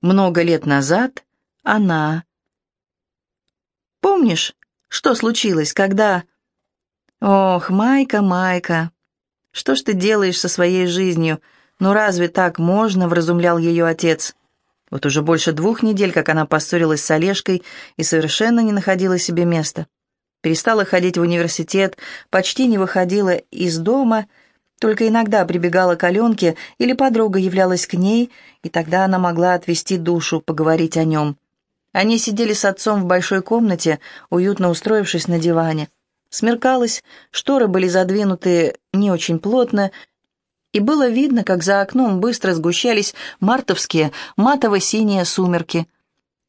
Много лет назад она... Помнишь, что случилось, когда... Ох, Майка, Майка, что ж ты делаешь со своей жизнью? Ну разве так можно, вразумлял ее отец. Вот уже больше двух недель, как она поссорилась с Олежкой и совершенно не находила себе места. Перестала ходить в университет, почти не выходила из дома, только иногда прибегала к Аленке или подруга являлась к ней, и тогда она могла отвести душу, поговорить о нем. Они сидели с отцом в большой комнате, уютно устроившись на диване. Смеркалось, шторы были задвинуты не очень плотно, и было видно, как за окном быстро сгущались мартовские матово-синие сумерки.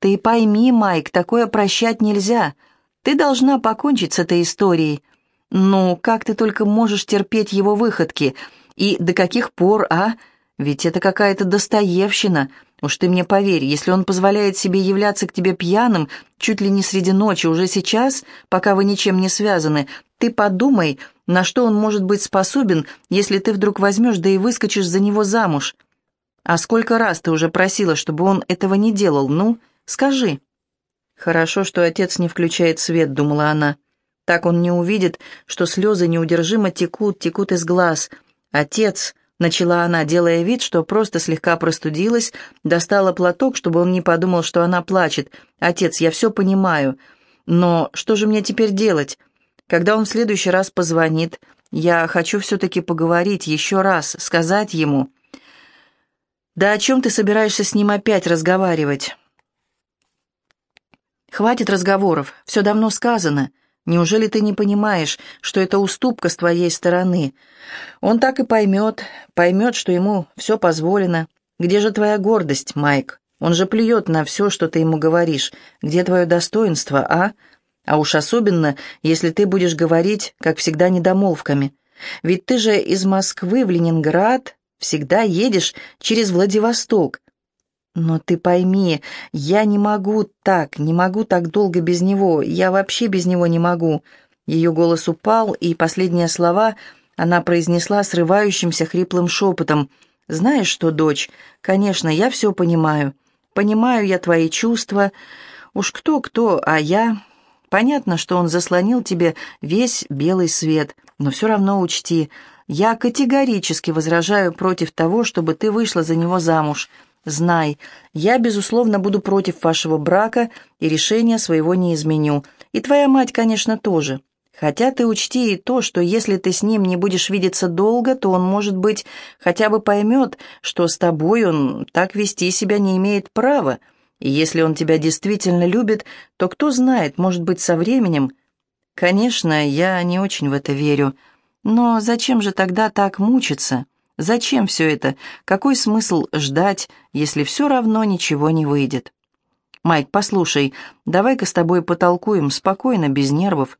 «Ты пойми, Майк, такое прощать нельзя. Ты должна покончить с этой историей. Ну, как ты только можешь терпеть его выходки? И до каких пор, а? Ведь это какая-то достоевщина. Уж ты мне поверь, если он позволяет себе являться к тебе пьяным, чуть ли не среди ночи, уже сейчас, пока вы ничем не связаны, ты подумай, на что он может быть способен, если ты вдруг возьмешь, да и выскочишь за него замуж. А сколько раз ты уже просила, чтобы он этого не делал, ну, скажи. Хорошо, что отец не включает свет, думала она. Так он не увидит, что слезы неудержимо текут, текут из глаз. Отец, начала она, делая вид, что просто слегка простудилась, достала платок, чтобы он не подумал, что она плачет. «Отец, я все понимаю. Но что же мне теперь делать? Когда он в следующий раз позвонит, я хочу все-таки поговорить еще раз, сказать ему...» «Да о чем ты собираешься с ним опять разговаривать?» «Хватит разговоров, все давно сказано. Неужели ты не понимаешь, что это уступка с твоей стороны? Он так и поймет, поймет, что ему все позволено. Где же твоя гордость, Майк? Он же плюет на все, что ты ему говоришь. Где твое достоинство, а? А уж особенно, если ты будешь говорить, как всегда, недомолвками. Ведь ты же из Москвы в Ленинград всегда едешь через Владивосток. «Но ты пойми, я не могу так, не могу так долго без него, я вообще без него не могу». Ее голос упал, и последние слова она произнесла срывающимся хриплым шепотом. «Знаешь что, дочь, конечно, я все понимаю. Понимаю я твои чувства. Уж кто-кто, а я...» Понятно, что он заслонил тебе весь белый свет, но все равно учти, я категорически возражаю против того, чтобы ты вышла за него замуж. Знай, я, безусловно, буду против вашего брака и решения своего не изменю. И твоя мать, конечно, тоже. Хотя ты учти и то, что если ты с ним не будешь видеться долго, то он, может быть, хотя бы поймет, что с тобой он так вести себя не имеет права. И если он тебя действительно любит, то кто знает, может быть, со временем... Конечно, я не очень в это верю. Но зачем же тогда так мучиться?» Зачем все это? Какой смысл ждать, если все равно ничего не выйдет? Майк, послушай, давай-ка с тобой потолкуем, спокойно, без нервов.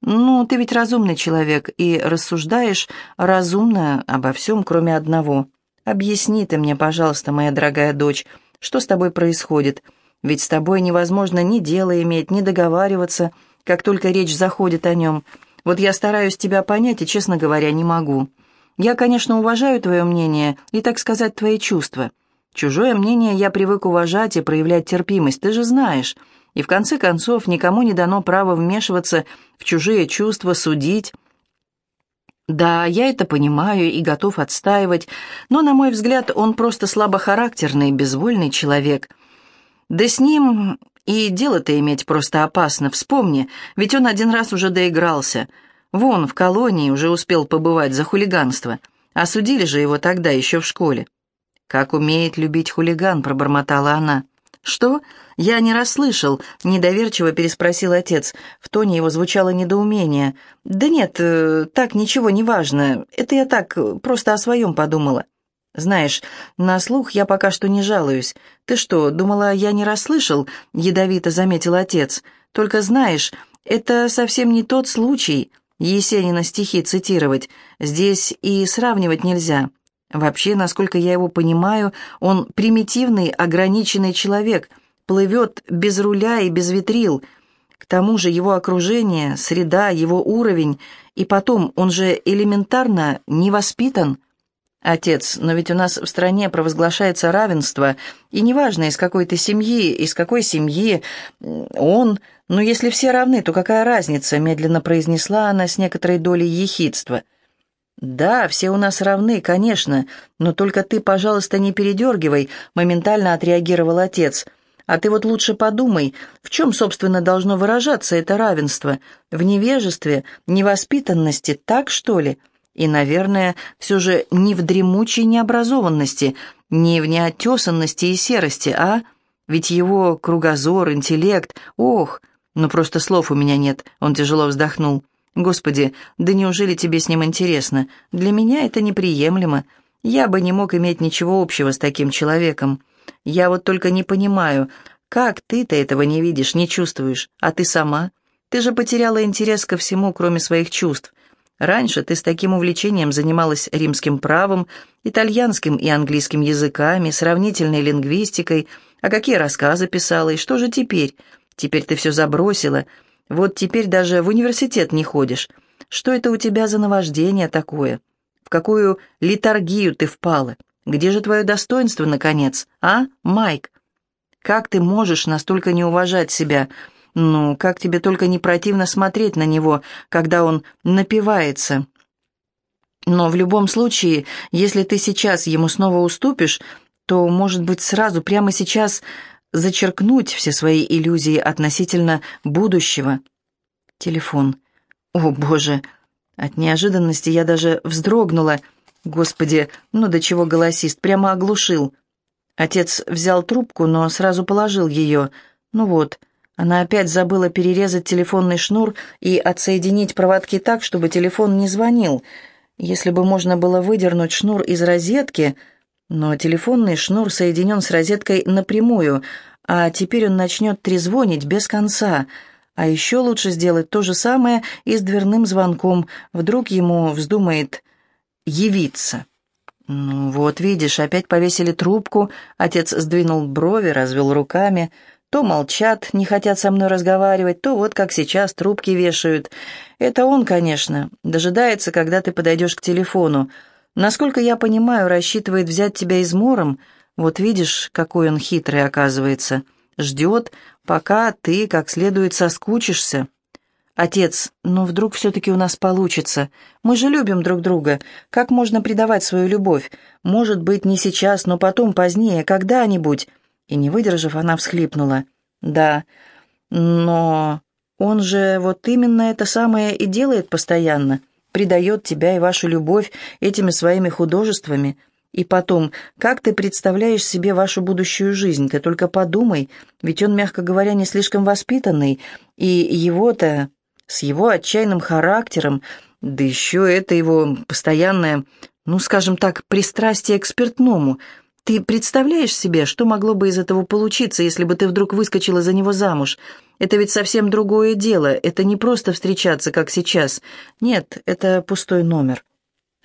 Ну, ты ведь разумный человек и рассуждаешь разумно обо всем, кроме одного. Объясни ты мне, пожалуйста, моя дорогая дочь, что с тобой происходит? Ведь с тобой невозможно ни дела иметь, ни договариваться, как только речь заходит о нем. Вот я стараюсь тебя понять и, честно говоря, не могу. Я, конечно, уважаю твое мнение и, так сказать, твои чувства. Чужое мнение я привык уважать и проявлять терпимость, ты же знаешь. И в конце концов, никому не дано право вмешиваться в чужие чувства, судить. Да, я это понимаю и готов отстаивать, но, на мой взгляд, он просто слабохарактерный, безвольный человек. Да с ним и дело-то иметь просто опасно, вспомни, ведь он один раз уже доигрался — Вон, в колонии уже успел побывать за хулиганство. Осудили же его тогда еще в школе. «Как умеет любить хулиган», — пробормотала она. «Что? Я не расслышал», — недоверчиво переспросил отец. В тоне его звучало недоумение. «Да нет, э, так ничего не важно. Это я так, просто о своем подумала». «Знаешь, на слух я пока что не жалуюсь. Ты что, думала, я не расслышал?» — ядовито заметил отец. «Только знаешь, это совсем не тот случай. Есенина стихи цитировать. Здесь и сравнивать нельзя. Вообще, насколько я его понимаю, он примитивный, ограниченный человек, плывет без руля и без ветрил. К тому же его окружение, среда, его уровень, и потом он же элементарно не воспитан. «Отец, но ведь у нас в стране провозглашается равенство, и неважно, из какой ты семьи, из какой семьи он, но если все равны, то какая разница?» медленно произнесла она с некоторой долей ехидства. «Да, все у нас равны, конечно, но только ты, пожалуйста, не передергивай», моментально отреагировал отец. «А ты вот лучше подумай, в чем, собственно, должно выражаться это равенство? В невежестве, невоспитанности, так что ли?» И, наверное, все же не в дремучей необразованности, не в неотесанности и серости, а? Ведь его кругозор, интеллект, ох, ну просто слов у меня нет, он тяжело вздохнул. Господи, да неужели тебе с ним интересно? Для меня это неприемлемо. Я бы не мог иметь ничего общего с таким человеком. Я вот только не понимаю, как ты-то этого не видишь, не чувствуешь, а ты сама? Ты же потеряла интерес ко всему, кроме своих чувств. Раньше ты с таким увлечением занималась римским правом, итальянским и английским языками, сравнительной лингвистикой, а какие рассказы писала, и что же теперь? Теперь ты все забросила. Вот теперь даже в университет не ходишь. Что это у тебя за наваждение такое? В какую литургию ты впала? Где же твое достоинство, наконец, а, Майк? Как ты можешь настолько не уважать себя?» Ну, как тебе только не противно смотреть на него, когда он напивается. Но в любом случае, если ты сейчас ему снова уступишь, то, может быть, сразу, прямо сейчас зачеркнуть все свои иллюзии относительно будущего. Телефон. О, Боже! От неожиданности я даже вздрогнула. Господи, ну до чего голосист, прямо оглушил. Отец взял трубку, но сразу положил ее. Ну вот, — она опять забыла перерезать телефонный шнур и отсоединить проводки так, чтобы телефон не звонил. Если бы можно было выдернуть шнур из розетки, но телефонный шнур соединен с розеткой напрямую, а теперь он начнет трезвонить без конца. А еще лучше сделать то же самое и с дверным звонком. Вдруг ему вздумает явиться. «Ну вот, видишь, опять повесили трубку». Отец сдвинул брови, развел руками – то молчат, не хотят со мной разговаривать, то вот как сейчас трубки вешают. Это он, конечно, дожидается, когда ты подойдешь к телефону. Насколько я понимаю, рассчитывает взять тебя измором. Вот видишь, какой он хитрый оказывается. Ждет, пока ты как следует соскучишься. «Отец, ну вдруг все-таки у нас получится. Мы же любим друг друга. Как можно предавать свою любовь? Может быть, не сейчас, но потом, позднее, когда-нибудь...» И, не выдержав, она всхлипнула. «Да, но он же вот именно это самое и делает постоянно, предает тебя и вашу любовь этими своими художествами. И потом, как ты представляешь себе вашу будущую жизнь? Ты только подумай, ведь он, мягко говоря, не слишком воспитанный, и его-то, с его отчаянным характером, да еще это его постоянное, ну, скажем так, пристрастие к спиртному – ты представляешь себе, что могло бы из этого получиться, если бы ты вдруг выскочила за него замуж? Это ведь совсем другое дело. Это не просто встречаться, как сейчас. Нет, это пустой номер.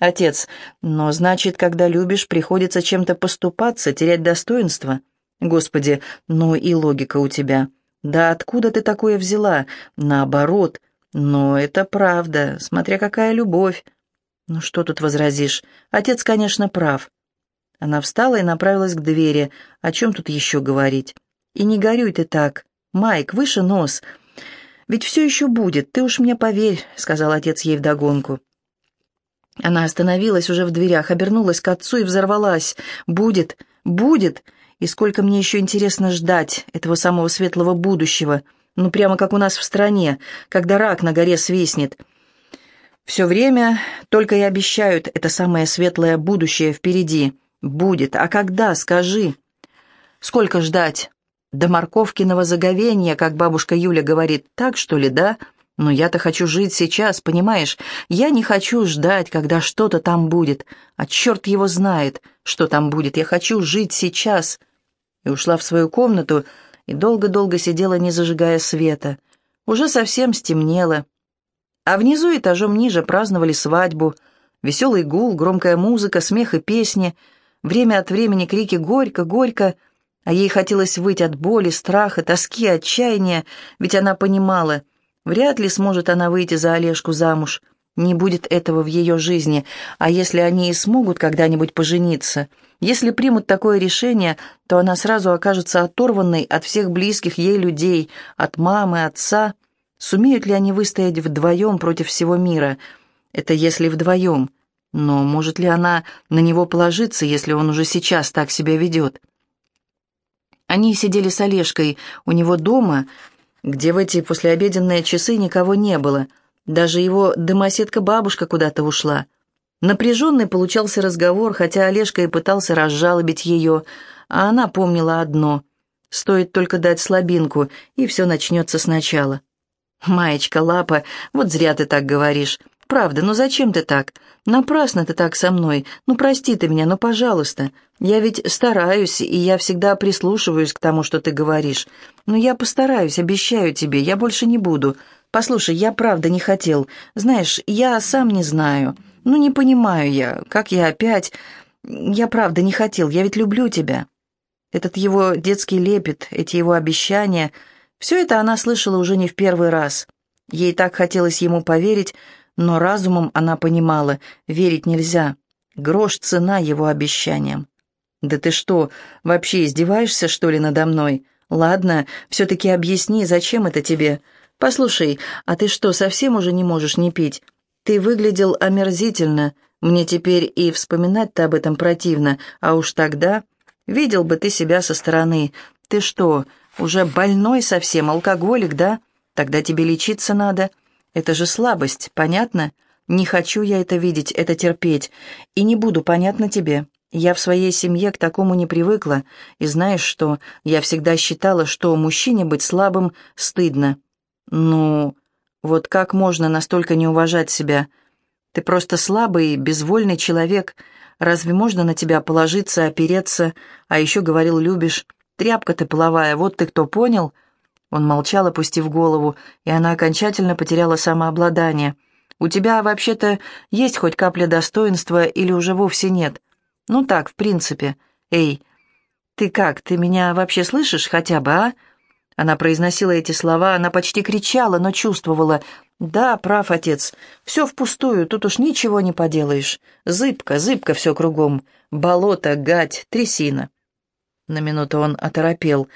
Отец, но значит, когда любишь, приходится чем-то поступаться, терять достоинство? Господи, ну и логика у тебя. Да откуда ты такое взяла? Наоборот. Но это правда, смотря какая любовь. Ну что тут возразишь? Отец, конечно, прав. Она встала и направилась к двери. О чем тут еще говорить? И не горюй ты так. Майк, выше нос. Ведь все еще будет, ты уж мне поверь, сказал отец ей вдогонку. Она остановилась уже в дверях, обернулась к отцу и взорвалась. «Будет, будет! И сколько мне еще интересно ждать этого самого светлого будущего, ну прямо как у нас в стране, когда рак на горе свистнет. Все время только и обещают это самое светлое будущее впереди». «Будет. А когда, скажи?» «Сколько ждать?» «До морковкиного заговения, как бабушка Юля говорит. Так, что ли, да?» «Но я-то хочу жить сейчас, понимаешь? Я не хочу ждать, когда что-то там будет. А черт его знает, что там будет. Я хочу жить сейчас». И ушла в свою комнату, и долго-долго сидела, не зажигая света. Уже совсем стемнело. А внизу, этажом ниже, праздновали свадьбу. Веселый гул, громкая музыка, смех и песни — Время от времени крики «Горько! Горько!», а ей хотелось выйти от боли, страха, тоски, отчаяния, ведь она понимала, вряд ли сможет она выйти за Олежку замуж. Не будет этого в ее жизни, а если они и смогут когда-нибудь пожениться, если примут такое решение, то она сразу окажется оторванной от всех близких ей людей, от мамы, отца. Сумеют ли они выстоять вдвоем против всего мира? Это если вдвоем. Но может ли она на него положиться, если он уже сейчас так себя ведет? Они сидели с Олежкой у него дома, где в эти послеобеденные часы никого не было – даже его домоседка-бабушка куда-то ушла. Напряженный получался разговор, хотя Олежка и пытался разжалобить ее, а она помнила одно — стоит только дать слабинку, и все начнется сначала. «Маечка, лапа, вот зря ты так говоришь. Правда, ну зачем ты так? Напрасно ты так со мной. Ну прости ты меня, ну пожалуйста. Я ведь стараюсь, и я всегда прислушиваюсь к тому, что ты говоришь. Но я постараюсь, обещаю тебе, я больше не буду. «Послушай, я правда не хотел. Знаешь, я сам не знаю. Ну, не понимаю я, как я опять... Я правда не хотел, я ведь люблю тебя». Этот его детский лепет, эти его обещания... Все это она слышала уже не в первый раз. Ей так хотелось ему поверить, но разумом она понимала, верить нельзя. Грош цена его обещаниям. «Да ты что, вообще издеваешься, что ли, надо мной? Ладно, все-таки объясни, зачем это тебе? «Послушай, а ты что, совсем уже не можешь не пить? Ты выглядел омерзительно. Мне теперь и вспоминать-то об этом противно, а уж тогда... Видел бы ты себя со стороны. Ты что, уже больной совсем, алкоголик, да? Тогда тебе лечиться надо. Это же слабость, понятно? Не хочу я это видеть, это терпеть. И не буду, понятно тебе?» Я в своей семье к такому не привыкла, и знаешь что, я всегда считала, что мужчине быть слабым стыдно. «Ну, вот как можно настолько не уважать себя? Ты просто слабый, безвольный человек. Разве можно на тебя положиться, опереться? А еще говорил, любишь. Тряпка ты половая, вот ты кто, понял?» Он молчал, опустив голову, и она окончательно потеряла самообладание. «У тебя вообще-то есть хоть капля достоинства или уже вовсе нет? Ну так, в принципе. Эй, ты как, ты меня вообще слышишь хотя бы, а?» Она произносила эти слова, она почти кричала, но чувствовала. «Да, прав, отец, все впустую, тут уж ничего не поделаешь. Зыбко, зыбко все кругом. Болото, гать, трясина». На минуту он оторопел,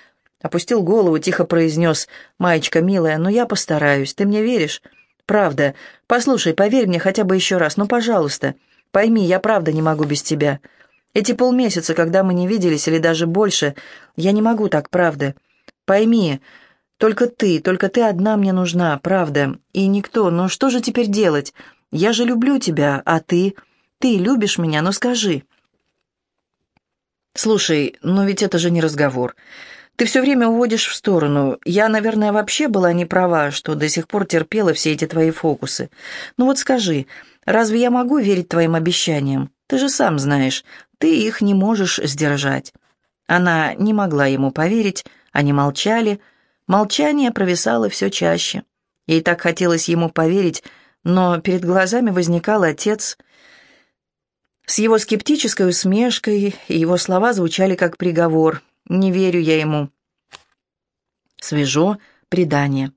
опустил голову, тихо произнес. «Маечка, милая, ну я постараюсь, ты мне веришь?» «Правда. Послушай, поверь мне хотя бы еще раз, ну, пожалуйста. Пойми, я правда не могу без тебя. Эти полмесяца, когда мы не виделись, или даже больше, я не могу так, правда». Пойми, только ты, только ты одна мне нужна, правда, и никто, но что же теперь делать? Я же люблю тебя, а ты? Ты любишь меня, ну скажи». «Слушай, но ведь это же не разговор. Ты все время уводишь в сторону. Я, наверное, вообще была не права, что до сих пор терпела все эти твои фокусы. Ну вот скажи, разве я могу верить твоим обещаниям? Ты же сам знаешь, ты их не можешь сдержать». Она не могла ему поверить, они молчали. Молчание провисало все чаще. Ей так хотелось ему поверить, но перед глазами возникал отец с его скептической усмешкой, и его слова звучали как приговор. «Не верю я ему». Свежо предание.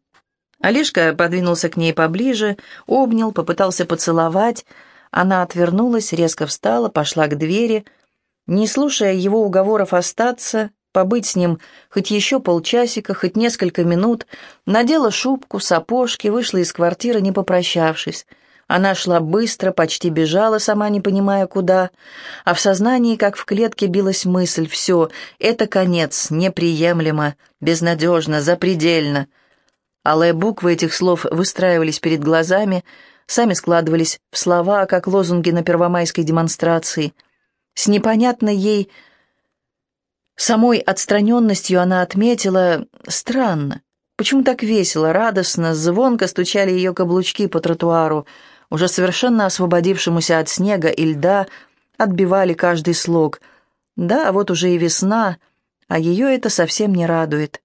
Олежка подвинулся к ней поближе, обнял, попытался поцеловать. Она отвернулась, резко встала, пошла к двери. Не слушая его уговоров остаться, побыть с ним хоть еще полчасика, хоть несколько минут, надела шубку, сапожки, вышла из квартиры, не попрощавшись. Она шла быстро, почти бежала, сама не понимая куда, а в сознании, как в клетке, билась мысль «все, это конец, неприемлемо, безнадежно, запредельно». Алые буквы этих слов выстраивались перед глазами, сами складывались в слова, как лозунги на первомайской демонстрации. С непонятной ей Самой отстраненностью она отметила «странно». Почему так весело, радостно, звонко стучали ее каблучки по тротуару, уже совершенно освободившемуся от снега и льда, отбивали каждый слог. Да, вот уже и весна, а ее это совсем не радует.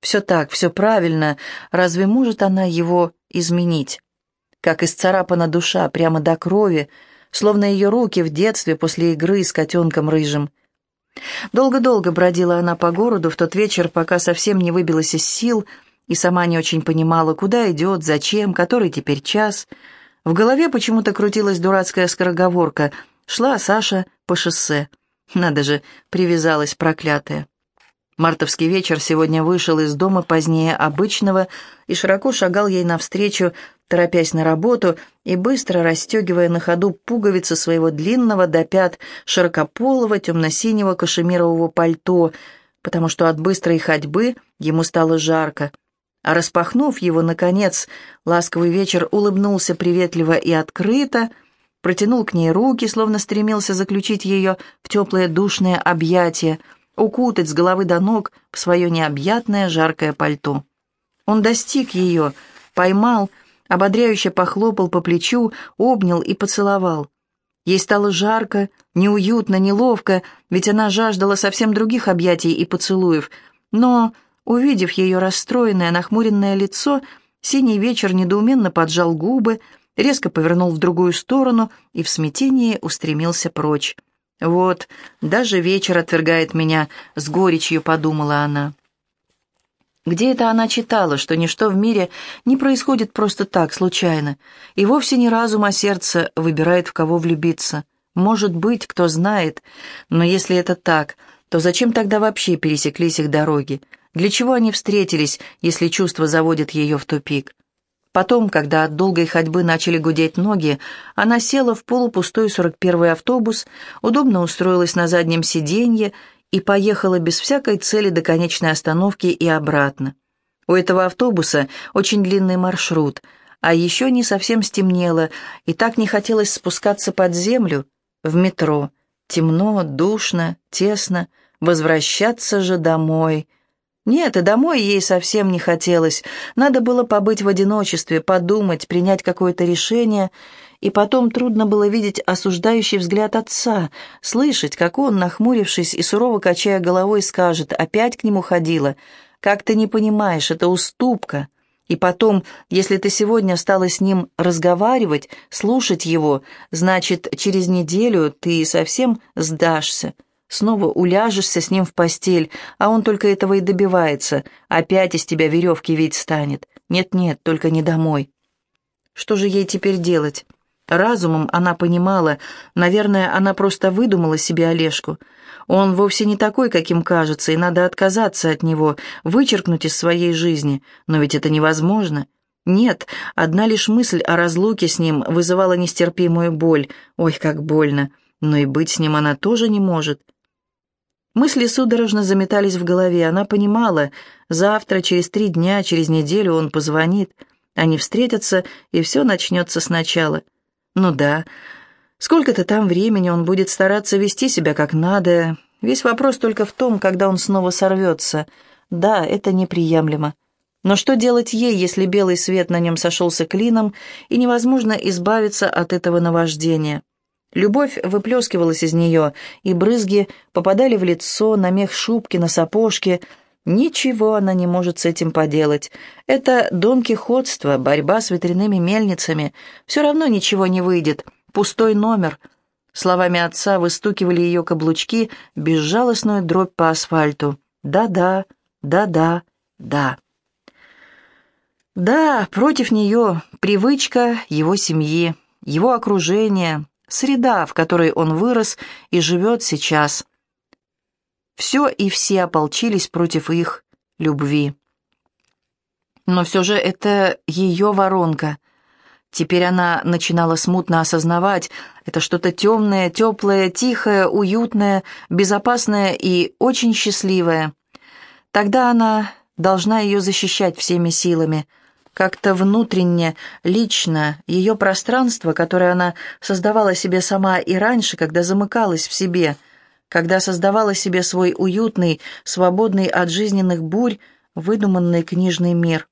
Все так, все правильно, разве может она его изменить? Как исцарапана душа прямо до крови, словно ее руки в детстве после игры с котенком рыжим. Долго-долго бродила она по городу в тот вечер, пока совсем не выбилась из сил и сама не очень понимала, куда идет, зачем, который теперь час. В голове почему-то крутилась дурацкая скороговорка. Шла Саша по шоссе. Надо же, привязалась проклятая. Мартовский вечер сегодня вышел из дома позднее обычного и широко шагал ей навстречу, торопясь на работу и быстро расстегивая на ходу пуговицы своего длинного до пят широкополого темно-синего кашемирового пальто, потому что от быстрой ходьбы ему стало жарко. А распахнув его, наконец, ласковый вечер улыбнулся приветливо и открыто, протянул к ней руки, словно стремился заключить ее в теплое душное объятие — укутать с головы до ног в свое необъятное жаркое пальто. Он достиг ее, поймал, ободряюще похлопал по плечу, обнял и поцеловал. Ей стало жарко, неуютно, неловко, ведь она жаждала совсем других объятий и поцелуев. Но, увидев ее расстроенное, нахмуренное лицо, синий вечер недоуменно поджал губы, резко повернул в другую сторону и в смятении устремился прочь. «Вот, даже вечер отвергает меня», — с горечью подумала она. Где это она читала, что ничто в мире не происходит просто так, случайно, и вовсе не разум, а сердце выбирает, в кого влюбиться? Может быть, кто знает, но если это так, то зачем тогда вообще пересеклись их дороги? Для чего они встретились, если чувство заводит ее в тупик? Потом, когда от долгой ходьбы начали гудеть ноги, она села в полупустой 41-й автобус, удобно устроилась на заднем сиденье и поехала без всякой цели до конечной остановки и обратно. У этого автобуса очень длинный маршрут, а еще не совсем стемнело, и так не хотелось спускаться под землю, в метро. Темно, душно, тесно, возвращаться же домой — нет, и домой ей совсем не хотелось. Надо было побыть в одиночестве, подумать, принять какое-то решение. И потом трудно было видеть осуждающий взгляд отца, слышать, как он, нахмурившись и сурово качая головой, скажет, опять к нему ходила. «Как ты не понимаешь, это уступка». И потом, если ты сегодня стала с ним разговаривать, слушать его, значит, через неделю ты совсем сдашься. Снова уляжешься с ним в постель, а он только этого и добивается. Опять из тебя веревки ведь станет. Нет-нет, только не домой. Что же ей теперь делать? Разумом она понимала, наверное, она просто выдумала себе Олежку. Он вовсе не такой, каким кажется, и надо отказаться от него, вычеркнуть из своей жизни. Но ведь это невозможно. Нет, одна лишь мысль о разлуке с ним вызывала нестерпимую боль. Ой, как больно. Но и быть с ним она тоже не может. Мысли судорожно заметались в голове. Она понимала, завтра, через три дня, через неделю он позвонит. Они встретятся, и все начнется сначала. Ну да, сколько-то там времени он будет стараться вести себя как надо. Весь вопрос только в том, когда он снова сорвется. Да, это неприемлемо. Но что делать ей, если белый свет на нем сошелся клином, и невозможно избавиться от этого наваждения? Любовь выплескивалась из нее, и брызги попадали в лицо, на мех шубки, на сапожки. Ничего она не может с этим поделать. Это донкихотство, борьба с ветряными мельницами. Все равно ничего не выйдет. Пустой номер. Словами отца выстукивали ее каблучки, безжалостную дробь по асфальту. Да-да, да-да, да. Да, против нее привычка его семьи, его окружение, среда, в которой он вырос и живет сейчас. Все и все ополчились против их любви. Но все же это ее воронка. Теперь она начинала смутно осознавать, это что-то темное, теплое, тихое, уютное, безопасное и очень счастливое. Тогда она должна ее защищать всеми силами – как-то внутренне, лично, ее пространство, которое она создавала себе сама и раньше, когда замыкалась в себе, когда создавала себе свой уютный, свободный от жизненных бурь, выдуманный книжный мир.